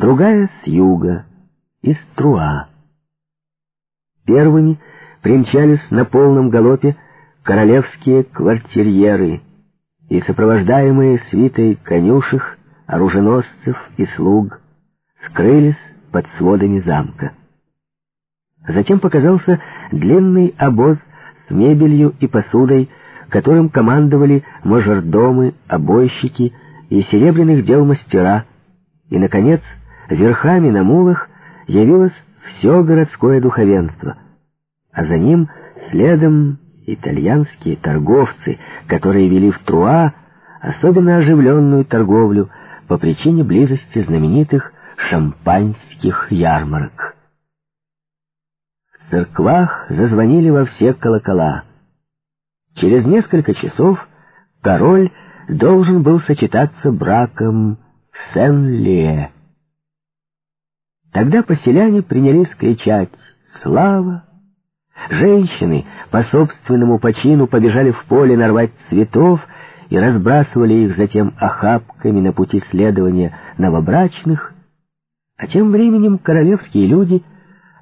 другая с юга, из Труа. Первыми примчались на полном галопе королевские квартирьеры и сопровождаемые свитой конюшек, оруженосцев и слуг скрылись под сводами замка. Затем показался длинный обоз с мебелью и посудой, которым командовали мажордомы, обойщики и серебряных дел мастера, и, наконец, верхами на мулах явилось все городское духовенство, а за ним следом итальянские торговцы, которые вели в Труа особенно оживленную торговлю по причине близости знаменитых шампанских ярмарок. В церквах зазвонили во все колокола. Через несколько часов король должен был сочетаться браком Сен-Лие. Тогда поселяне принялись кричать «Слава!». Женщины по собственному почину побежали в поле нарвать цветов и разбрасывали их затем охапками на пути следования новобрачных, а тем временем королевские люди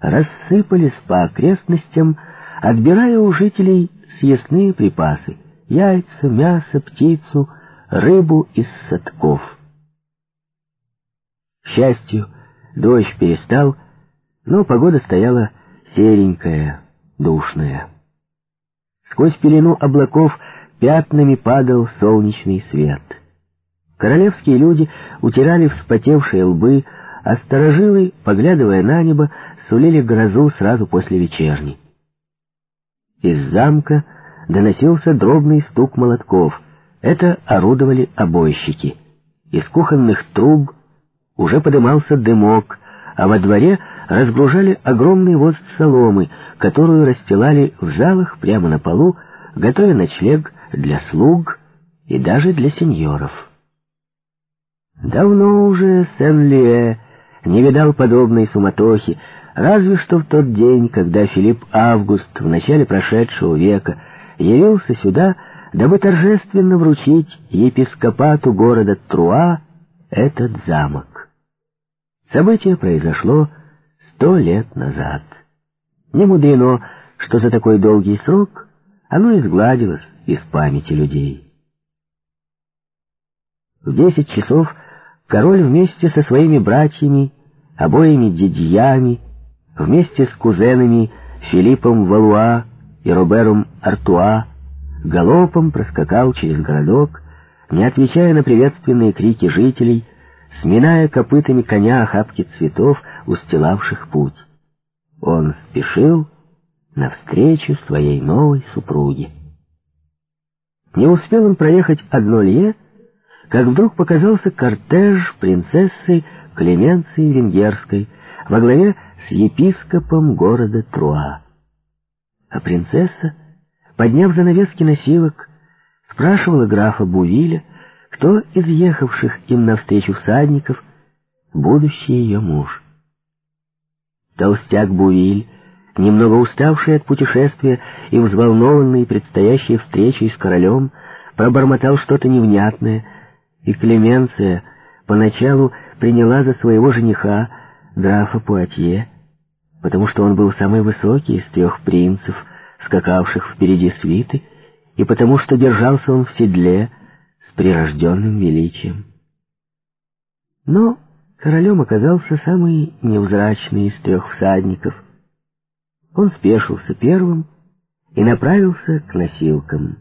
рассыпались по окрестностям, отбирая у жителей съестные припасы — яйца, мясо, птицу, рыбу из садков. К счастью, дождь перестал, но погода стояла серенькая, душная. Сквозь пелену облаков пятнами падал солнечный свет. Королевские люди утирали вспотевшие лбы, а сторожилы, поглядывая на небо, сулили грозу сразу после вечерни. Из замка доносился дробный стук молотков. Это орудовали обойщики. Из кухонных труб уже подымался дымок, а во дворе разгружали огромный воз соломы, которую расстилали в залах прямо на полу, готовя ночлег для слуг и даже для сеньоров. Давно уже Сен-Лие не видал подобной суматохи, разве что в тот день, когда Филипп Август в начале прошедшего века явился сюда, дабы торжественно вручить епископату города Труа этот замок. Событие произошло сто лет назад. Не мудрено, что за такой долгий срок оно изгладилось из памяти людей. В десять часов король вместе со своими братьями, обоими дядьями, вместе с кузенами Филиппом Валуа и Робером Артуа, галопом проскакал через городок, не отвечая на приветственные крики жителей, сминая копытами коня охапки цветов, устилавших путь. Он спешил навстречу своей новой супруге. Не успел он проехать одно лье, как вдруг показался кортеж принцессы Клеменции Венгерской во главе с епископом города Труа. А принцесса, подняв занавески носилок, спрашивала графа Бувиля, кто из ехавших им навстречу всадников будущий ее муж. Толстяк Бувиль, немного уставший от путешествия и взволнованный предстоящей встречей с королем, пробормотал что-то невнятное, и Клеменция поначалу приняла за своего жениха графа Пуатье, потому что он был самый высокий из трех принцев, скакавших впереди свиты, и потому что держался он в седле с прирожденным величием. Но королем оказался самый невзрачный из трех всадников. Он спешился первым и направился к носилкам.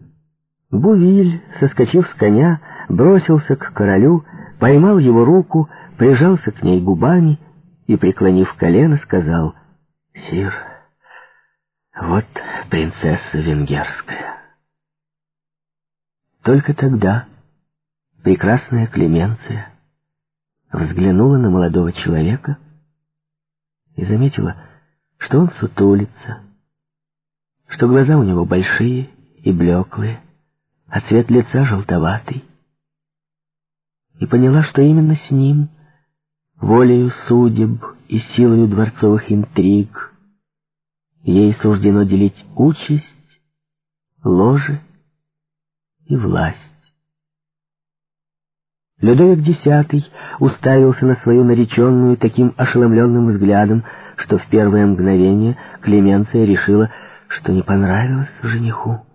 Бувиль, соскочив с коня, бросился к королю, поймал его руку, прижался к ней губами и, преклонив колено, сказал «Сир, вот принцесса венгерская». Только тогда прекрасная Клеменция взглянула на молодого человека и заметила, что он сутулится, что глаза у него большие и блеклые, а цвет лица желтоватый, и поняла, что именно с ним, волею судеб и силою дворцовых интриг, ей суждено делить участь, ложе и власть. Людовик X уставился на свою нареченную таким ошеломленным взглядом, что в первое мгновение Клеменция решила, что не понравилось жениху.